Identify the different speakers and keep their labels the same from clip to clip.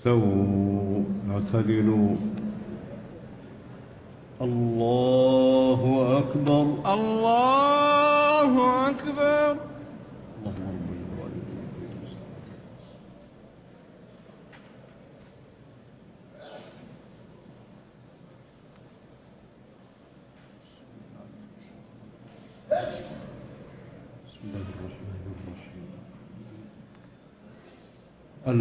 Speaker 1: استووا وسجدوا الله أكبر.
Speaker 2: الله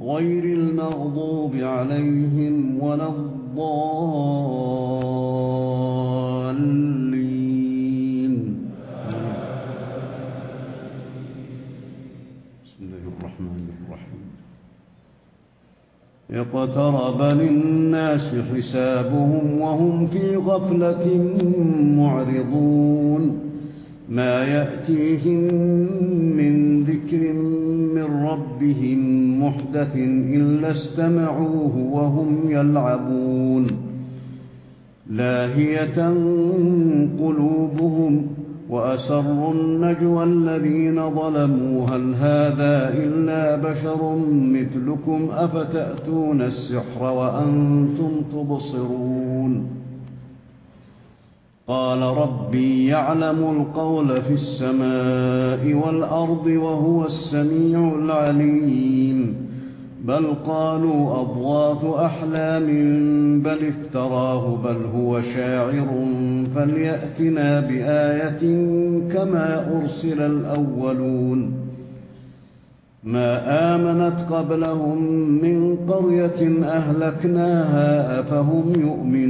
Speaker 1: غير المغضوب عليهم ولا الضالين. بسم الله الرحمن الرحيم. اقترب للناس حسابهم وهم في غفلة معرضون. ما يأتيهم من ذكر ربهم محدث إلا استمعوه وهم يلعبون لاهية قلوبهم وأسروا النجوى الذين ظلموا هل هذا إلا بشر مثلكم أفتأتون السحر وأنتم تبصرون قال ربي يعلم القول في السماء والأرض وهو السميع العليم. بل قالوا أضغاث أحلام بل افتراه بل هو شاعر فليأتنا بآية كما أرسل الأولون. ما آمنت قبلهم من قرية أهلكناها أفهم يؤمنون؟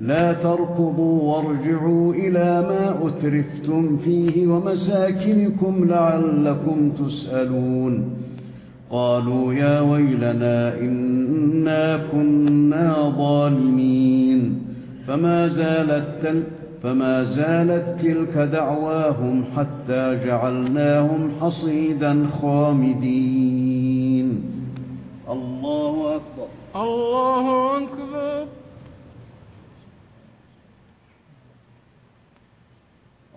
Speaker 1: لا تركضوا وارجعوا إلى ما أترفتم فيه ومساكنكم لعلكم تسألون. قالوا يا ويلنا إنا كنا ظالمين. فما زالت, تلك فما زالت تلك دعواهم حتى جعلناهم حصيدا خامدين. الله أكبر.
Speaker 2: الله أكبر.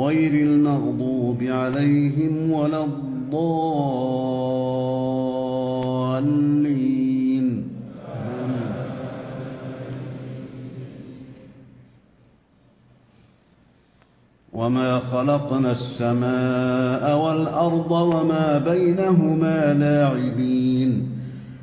Speaker 1: غير المغضوب عليهم ولا الضالين. وما خلقنا السماء والأرض وما بينهما لاعبين.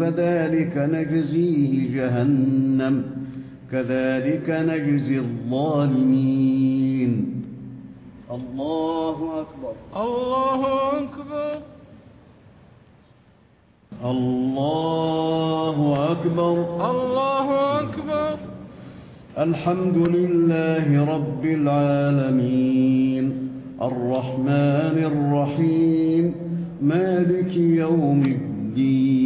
Speaker 1: فذلك نجزيه جهنم كذلك نجزي الظالمين. الله أكبر.
Speaker 2: الله أكبر.
Speaker 1: الله أكبر.
Speaker 2: الله أكبر.
Speaker 1: الحمد لله رب العالمين. الرحمن الرحيم. مالك يوم الدين.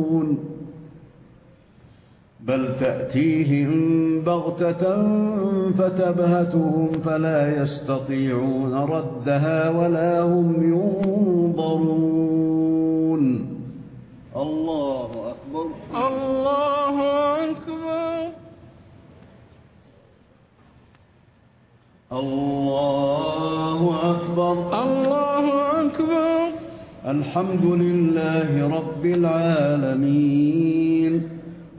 Speaker 1: بل تأتيهم بغتة فتبهتهم فلا يستطيعون ردها ولا هم ينظرون. الله أكبر.
Speaker 2: الله أكبر.
Speaker 1: الله أكبر.
Speaker 2: الله أكبر.
Speaker 1: الحمد لله رب العالمين.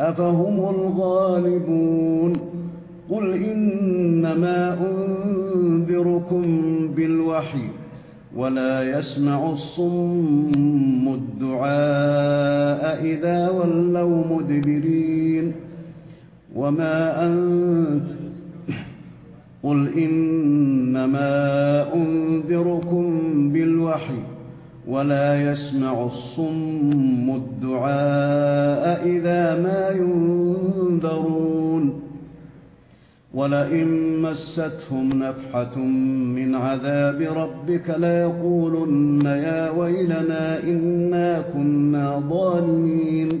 Speaker 1: أفهم الغالبون قل إنما أنذركم بالوحي ولا يسمع الصم الدعاء إذا ولوا مدبرين وما أنت قل إنما أنذركم بالوحي ولا يسمع الصم الدعاء إذا ما ينذرون ولئن مستهم نفحة من عذاب ربك لا يقولن يا ويلنا إنا كنا ظالمين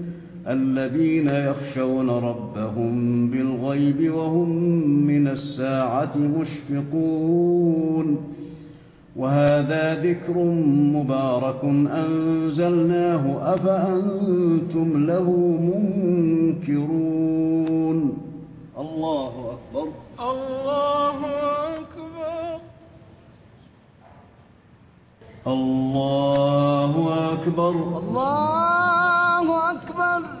Speaker 1: الذين يخشون ربهم بالغيب وهم من الساعة مشفقون. وهذا ذكر مبارك أنزلناه أفأنتم له منكرون. الله أكبر.
Speaker 2: الله أكبر.
Speaker 1: الله أكبر.
Speaker 2: الله أكبر, الله أكبر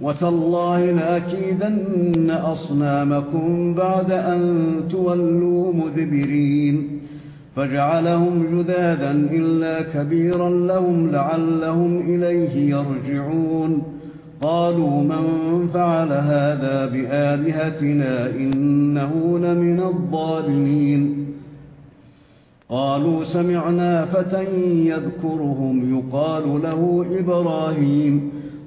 Speaker 1: وتالله لأكيدن أصنامكم بعد أن تولوا مذبرين فاجعلهم جذاذا إلا كبيرا لهم لعلهم إليه يرجعون قالوا من فعل هذا بآلهتنا إنه لمن الظالمين قالوا سمعنا فتى يذكرهم يقال له إبراهيم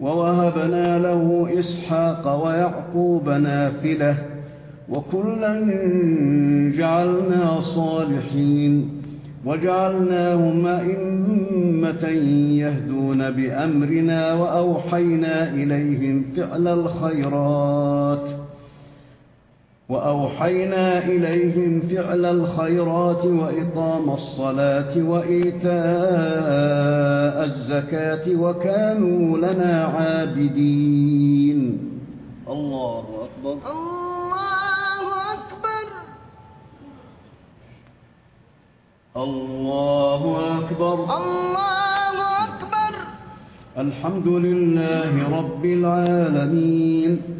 Speaker 1: ووهبنا له إسحاق ويعقوب نافلة وكلا جعلنا صالحين وجعلناهم أئمة يهدون بأمرنا وأوحينا إليهم فعل الخيرات وأوحينا إليهم فعل الخيرات وإقام الصلاة وإيتاء الزكاة وكانوا لنا عابدين. الله أكبر.
Speaker 2: الله أكبر.
Speaker 1: الله أكبر.
Speaker 2: الله أكبر.
Speaker 1: الحمد لله رب العالمين.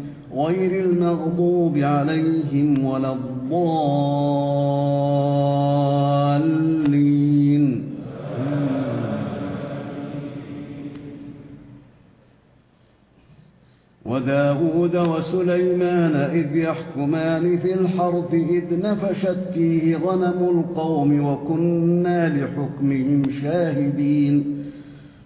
Speaker 1: غير المغضوب عليهم ولا الضالين. وداود وسليمان إذ يحكمان في الحرث إذ نفشت فيه غنم القوم وكنا لحكمهم شاهدين.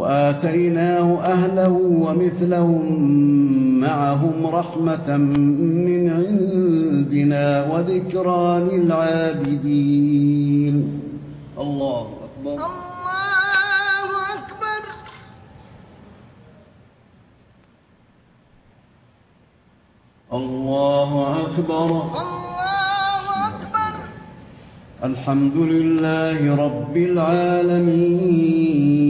Speaker 1: وآتيناه أهله ومثلهم معهم رحمة من عندنا وذكرى للعابدين الله أكبر.
Speaker 2: الله أكبر.
Speaker 1: الله أكبر.
Speaker 2: الله أكبر.
Speaker 1: الحمد لله رب العالمين.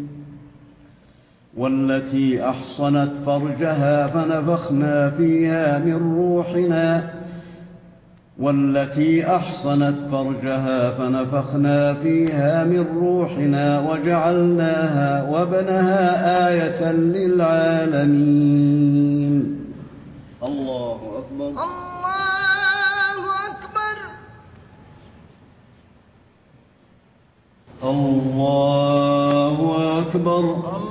Speaker 1: والتي أحصنت فرجها فنفخنا فيها من روحنا. والتي أحصنت فرجها فنفخنا فيها من روحنا وجعلناها وابنها آية للعالمين. الله أكبر.
Speaker 2: الله أكبر.
Speaker 1: الله أكبر.
Speaker 3: الله أكبر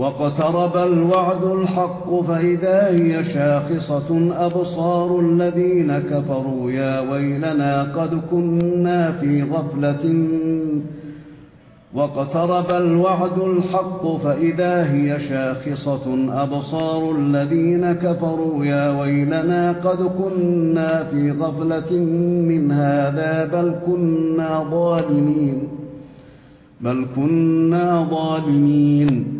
Speaker 1: واقترب الوعد الحق فإذا هي شاخصة أبصار الذين كفروا يا ويلنا قد كنا في غفلة واقترب الوعد الحق فإذا هي شاخصة أبصار الذين كفروا يا ويلنا قد كنا في غفلة من هذا بل كنا ظالمين بل كنا ظالمين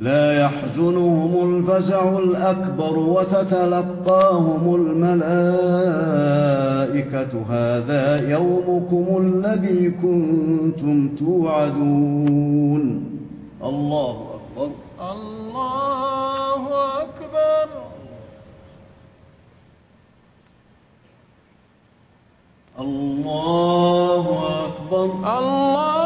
Speaker 1: لا يحزنهم الفزع الأكبر وتتلقاهم الملائكة. هذا يومكم الذي كنتم توعدون. الله أكبر.
Speaker 3: الله أكبر.
Speaker 1: الله أكبر.
Speaker 3: الله أكبر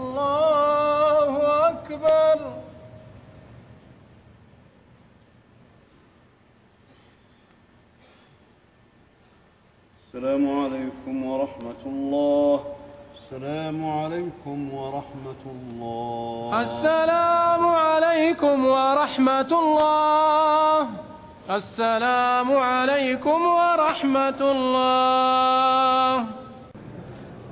Speaker 3: اکبر۔
Speaker 1: السلام عليكم ورحمة الله. السلام عليكم ورحمة الله.
Speaker 3: السلام عليكم ورحمة الله. السلام عليكم ورحمة الله.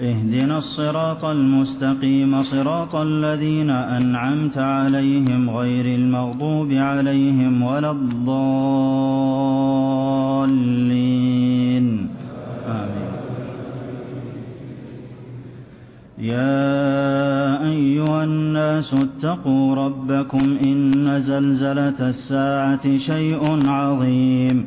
Speaker 4: اهدنا الصراط المستقيم صراط الذين أنعمت عليهم غير المغضوب عليهم ولا الضالين. آمين. يا أيها الناس اتقوا ربكم إن زلزلة الساعة شيء عظيم.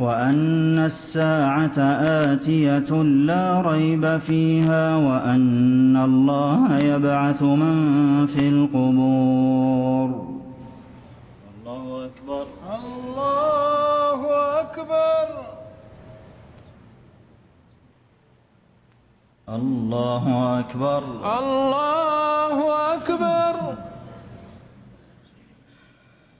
Speaker 4: وأن الساعة آتية لا ريب فيها وأن الله يبعث من في القبور الله أكبر
Speaker 3: الله أكبر
Speaker 4: الله أكبر
Speaker 3: الله أكبر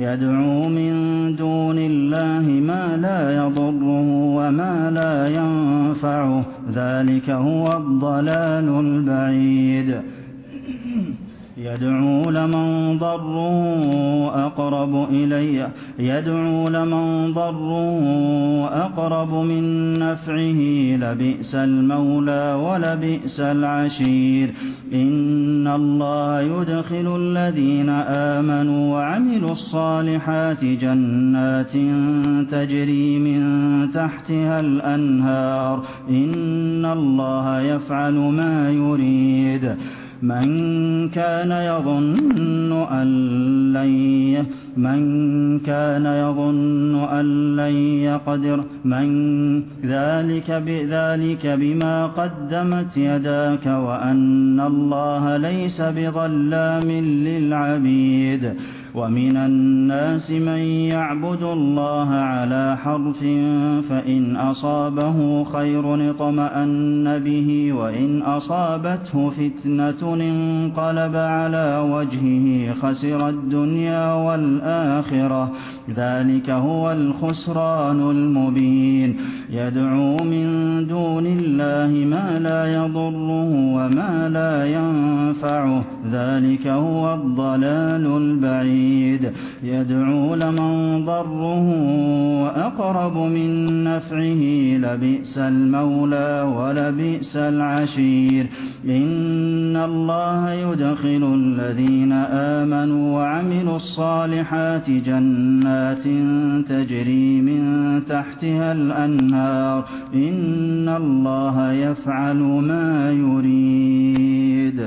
Speaker 4: يدعو من دون الله ما لا يضره وما لا ينفعه. ذلك هو الضلال البعيد. يدعو لمن ضر أقرب إلي يدعو لمن ضر أقرب من نفعه لبئس المولى ولبئس العشير. إن الله يدخل الذين آمنوا وعملوا الصالحات جنات تجري من تحتها الأنهار. إن الله يفعل ما يريد. من كان يظن أن لن من كان يظن أن لن يقدر من ذلك بذلك بما قدمت يداك وأن الله ليس بظلام للعبيد. ومن الناس من يعبد الله على حرف فإن أصابه خير اطمأن به وإن أصابته فتنة انقلب على وجهه خسر الدنيا والآخرة الآخرة ذلك هو الخسران المبين. يدعو من دون الله ما لا يضره وما لا ينفعه. ذلك هو الضلال البعيد. يدعو لمن ضره وأقرب من نفعه. لبئس المولى ولبئس العشير. إن الله يدخل الذين آمنوا وعملوا الصالحات جنات جنات تجري من تحتها الأنهار. إن الله يفعل ما يريد.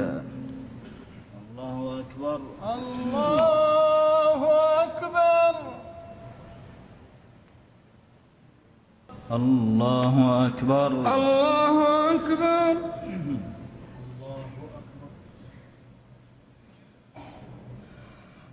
Speaker 4: الله أكبر.
Speaker 3: الله أكبر.
Speaker 4: الله أكبر.
Speaker 3: الله أكبر.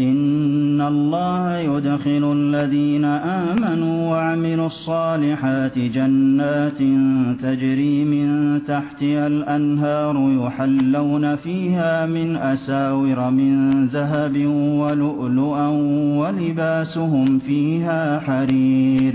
Speaker 4: إن الله يدخل الذين آمنوا وعملوا الصالحات جنات تجري من تحتها الأنهار يحلون فيها من أساور من ذهب ولؤلؤا ولباسهم فيها حرير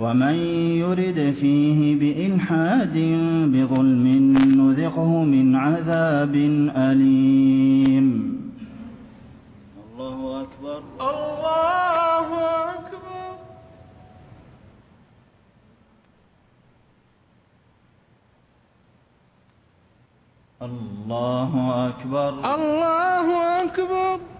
Speaker 4: ومن يرد فيه بإلحاد بظلم نذقه من عذاب أليم
Speaker 5: الله أكبر.
Speaker 3: الله أكبر.
Speaker 4: الله أكبر.
Speaker 3: الله أكبر.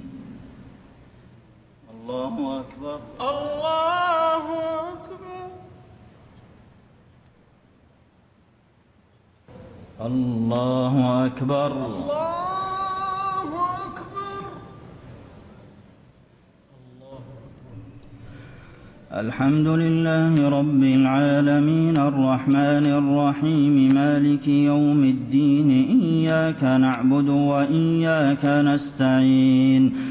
Speaker 4: اللہ
Speaker 3: اکبر اللہ
Speaker 4: اکبر اللہ
Speaker 3: اکبر اللہ
Speaker 4: الحمد لله رب العالمين الرحمن الرحيم مالك يوم الدين إياك نعبد وإياك نستعين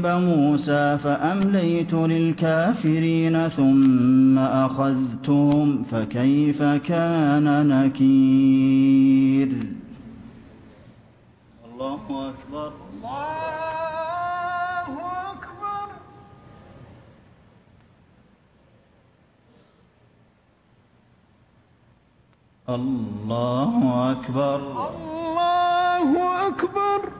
Speaker 4: كذب موسى فأمليت للكافرين ثم أخذتهم فكيف كان نكير؟ الله أكبر.
Speaker 3: الله أكبر.
Speaker 4: الله أكبر.
Speaker 3: الله أكبر.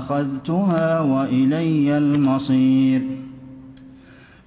Speaker 4: أخذتها وإلي المصير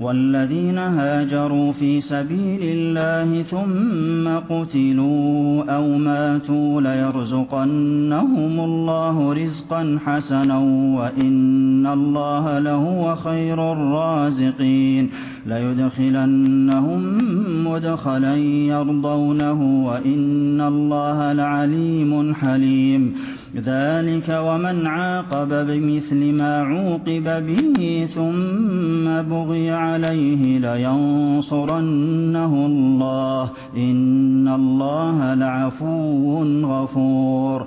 Speaker 4: والذين هاجروا في سبيل الله ثم قتلوا أو ماتوا ليرزقنهم الله رزقا حسنا وإن الله لهو خير الرازقين ليدخلنهم مدخلا يرضونه وإن الله لعليم حليم ذلك ومن عاقب بمثل ما عوقب به ثم بغي عليه لينصرنه الله إن الله لعفو غفور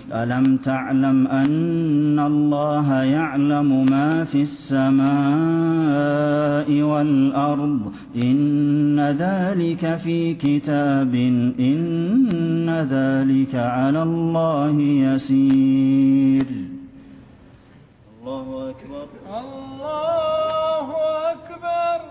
Speaker 4: ألم تعلم أن الله يعلم ما في السماء والأرض؟ إن ذلك في كتاب إن ذلك على الله يسير. الله أكبر
Speaker 3: الله أكبر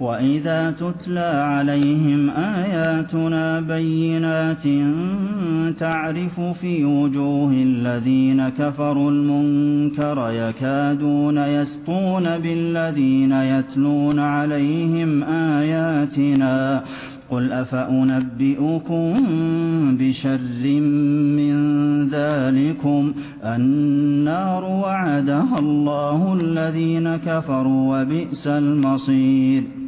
Speaker 4: وَإِذَا تُتْلَى عَلَيْهِمْ آيَاتُنَا بَيِّنَاتٍ تَعْرِفُ فِي وُجُوهِ الَّذِينَ كَفَرُوا الْمُنكَرَ يَكَادُونَ يَسْطُونَ بِالَّذِينَ يَتْلُونَ عَلَيْهِمْ آيَاتِنَا قل أفأنبئكم بشر من ذلكم النار وعدها الله الذين كفروا وبئس المصير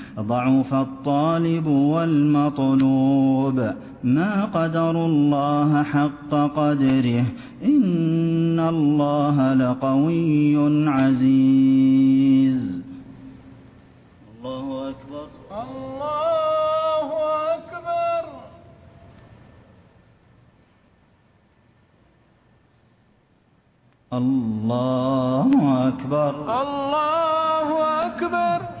Speaker 4: ضعف الطالب والمطلوب. ما قدر الله حق قدره. إن الله لقوي عزيز. الله أكبر.
Speaker 3: الله أكبر.
Speaker 4: الله أكبر.
Speaker 3: الله أكبر.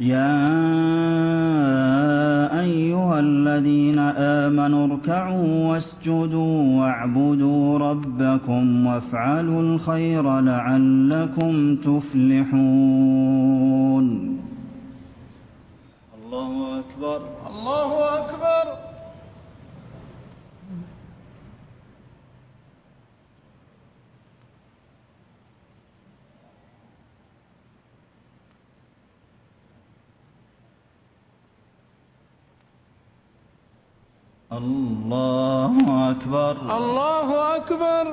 Speaker 4: يا أيها الذين آمنوا اركعوا واسجدوا واعبدوا ربكم وافعلوا الخير لعلكم تفلحون. الله أكبر
Speaker 3: الله أكبر
Speaker 4: اللہ اکبر
Speaker 3: اللہ اکبر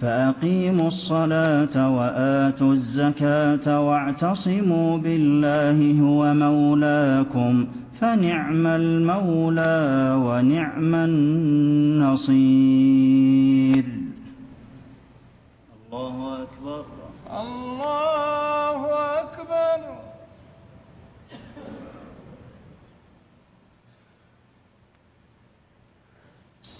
Speaker 4: فأقيموا الصلاة وآتوا الزكاة واعتصموا بالله هو مولاكم فنعم المولى ونعم النصير. الله أكبر.
Speaker 3: الله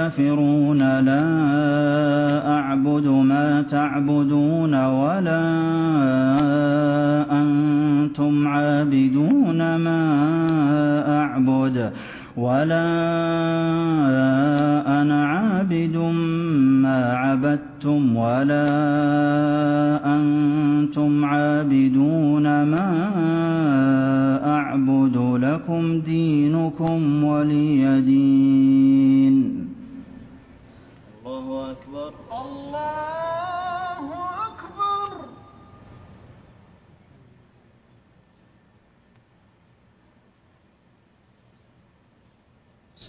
Speaker 4: الْكَافِرُونَ لَا أَعْبُدُ مَا تَعْبُدُونَ وَلَا أَنتُمْ عَابِدُونَ مَا أَعْبُدُ وَلَا أَنَا عَابِدٌ مَا عَبَدتُّمْ وَلَا أَنتُمْ عَابِدُونَ مَا أَعْبُدُ لَكُمْ دِينُكُمْ وَلِيَ دِينِ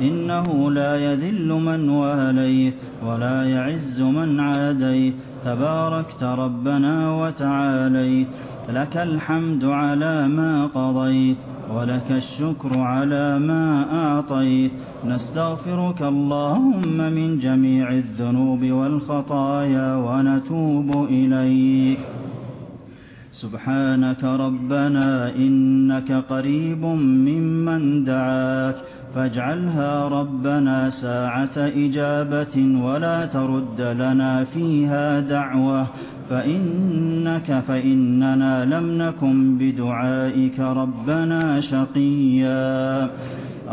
Speaker 4: إنه لا يذل من واليه ولا يعز من عاديه. تباركت ربنا وتعالي لك الحمد على ما قضيت ولك الشكر على ما أعطيت. نستغفرك اللهم من جميع الذنوب والخطايا ونتوب إليك. سبحانك ربنا إنك قريب ممن دعاك. فاجعلها ربنا ساعة إجابة ولا ترد لنا فيها دعوة فإنك فإننا لم نكن بدعائك ربنا شقيا.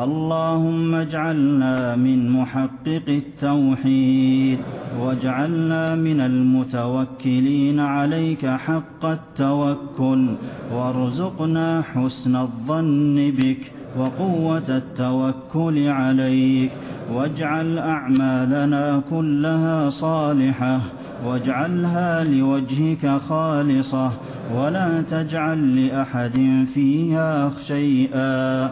Speaker 4: اللهم اجعلنا من محقق التوحيد واجعلنا من المتوكلين عليك حق التوكل وارزقنا حسن الظن بك. وقوة التوكل عليك واجعل أعمالنا كلها صالحة واجعلها لوجهك خالصة ولا تجعل لأحد فيها شيئا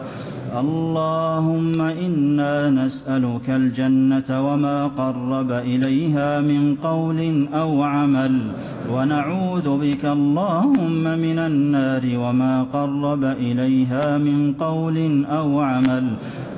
Speaker 4: اللهم إنا نسألك الجنة وما قرب إليها من قول أو عمل ونعوذ بك اللهم من النار وما قرب إليها من قول أو عمل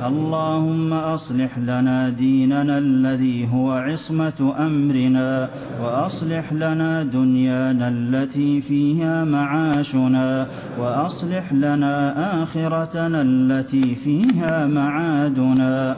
Speaker 4: اللهم أصلح لنا ديننا الذي هو عصمة أمرنا وأصلح لنا دنيانا التي فيها معاشنا وأصلح لنا آخرتنا التي فيها معادنا.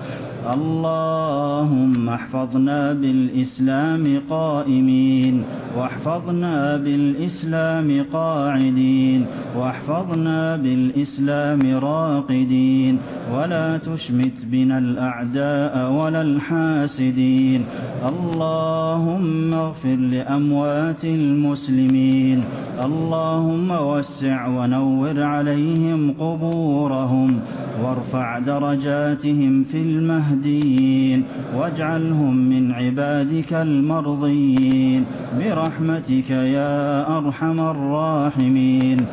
Speaker 4: اللهم احفظنا بالإسلام قائمين واحفظنا بالإسلام قاعدين واحفظنا بالإسلام راقدين. ولا تشمت بنا الأعداء ولا الحاسدين. اللهم اغفر لأموات المسلمين. اللهم وسع ونور عليهم قبورهم. وارفع درجاتهم في المهديين واجعلهم من عبادك المرضين برحمتك يا أرحم الراحمين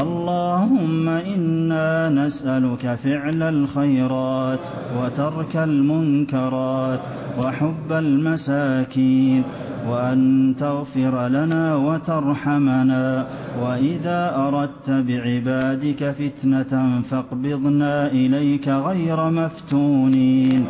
Speaker 4: اللهم إنا نسألك فعل الخيرات وترك المنكرات وحب المساكين وأن تغفر لنا وترحمنا وإذا أردت بعبادك فتنة فاقبضنا إليك غير مفتونين.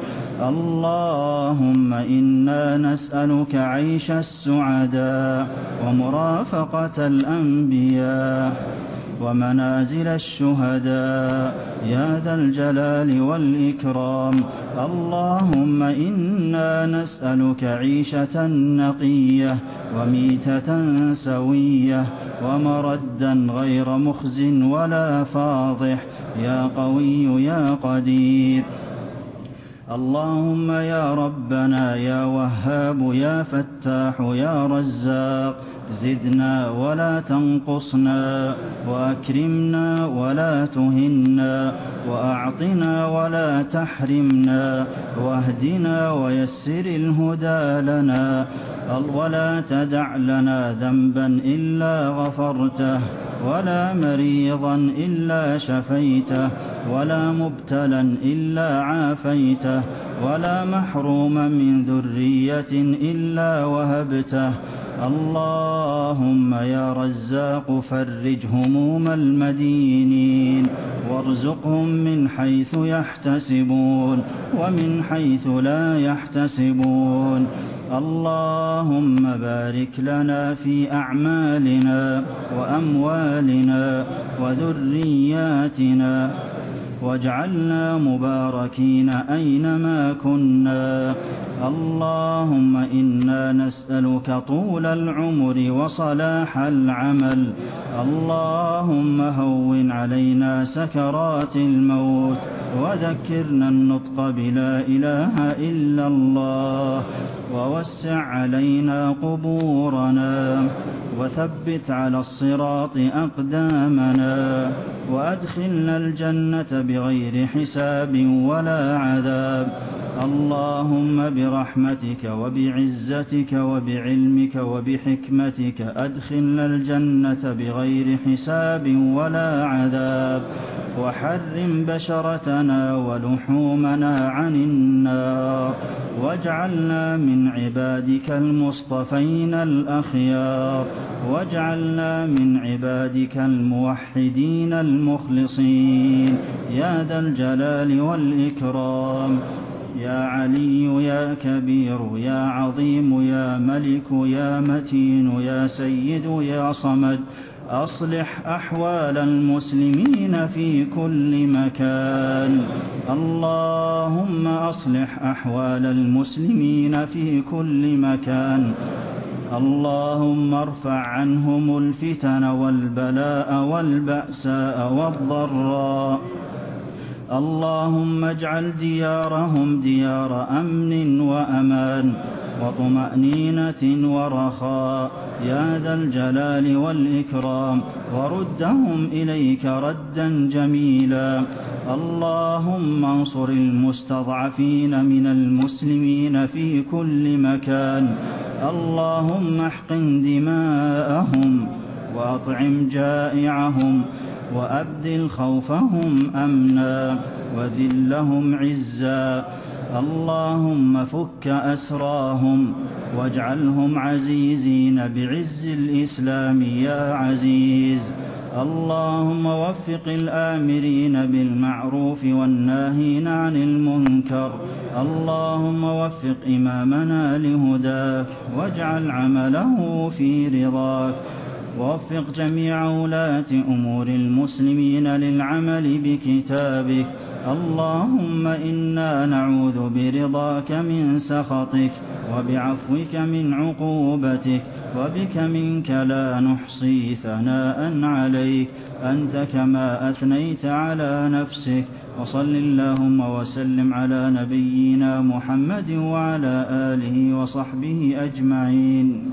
Speaker 4: اللهم إنا نسألك عيش السعداء ومرافقة الأنبياء ومنازل الشهداء. يا ذا الجلال والإكرام. اللهم إنا نسألك عيشة نقية وميتة سوية ومردا غير مخز ولا فاضح يا قوي يا قدير. اللهم يا ربنا يا وهاب يا فتاح يا رزاق. زدنا ولا تنقصنا وأكرمنا ولا تهنا وأعطنا ولا تحرمنا واهدنا ويسر الهدى لنا ولا تدع لنا ذنبا إلا غفرته ولا مريضا إلا شفيته ولا مبتلا إلا عافيته ولا محروما من ذرية إلا وهبته. اللهم يا رزاق فرج هموم المدينين وارزقهم من حيث يحتسبون ومن حيث لا يحتسبون. اللهم بارك لنا في أعمالنا وأموالنا وذرياتنا. واجعلنا مباركين أينما كنا. اللهم إنا نسألك طول العمر وصلاح العمل. اللهم هون علينا سكرات الموت. وذكرنا النطق بلا إله إلا الله. ووسع علينا قبورنا. وثبت على الصراط أقدامنا وأدخلنا الجنة بغير حساب ولا عذاب. اللهم برحمتك وبعزتك وبعلمك وبحكمتك أدخلنا الجنة بغير حساب ولا عذاب. وحرم بشرتنا ولحومنا عن النار. واجعلنا من عبادك المصطفين الأخيار. واجعلنا من عبادك الموحدين المخلصين. يا ذا الجلال والإكرام. يا علي يا كبير يا عظيم يا ملك يا متين يا سيد يا صمد. أصلح أحوال المسلمين في كل مكان. اللهم أصلح أحوال المسلمين في كل مكان. اللهم ارفع عنهم الفتن والبلاء والبأساء والضراء اللهم اجعل ديارهم ديار أمن وأمان وطمأنينة ورخاء يا ذا الجلال والإكرام وردهم إليك ردا جميلا اللهم انصر المستضعفين من المسلمين في كل مكان اللهم احقن دماءهم وأطعم جائعهم وأبدل خوفهم أمنا وذلهم عزا. اللهم فك أسراهم واجعلهم عزيزين بعز الإسلام يا عزيز. اللهم وفق الآمرين بالمعروف والناهين عن المنكر. اللهم وفق إمامنا لهداك واجعل عمله في رضاك ووفق جميع ولاة أمور المسلمين للعمل بكتابك. اللهم إنا نعوذ برضاك من سخطك وبعفوك من عقوبتك وبك منك لا نحصي ثناء عليك. أنت كما أثنيت على نفسك. وصل اللهم وسلم على نبينا محمد وعلى آله وصحبه أجمعين.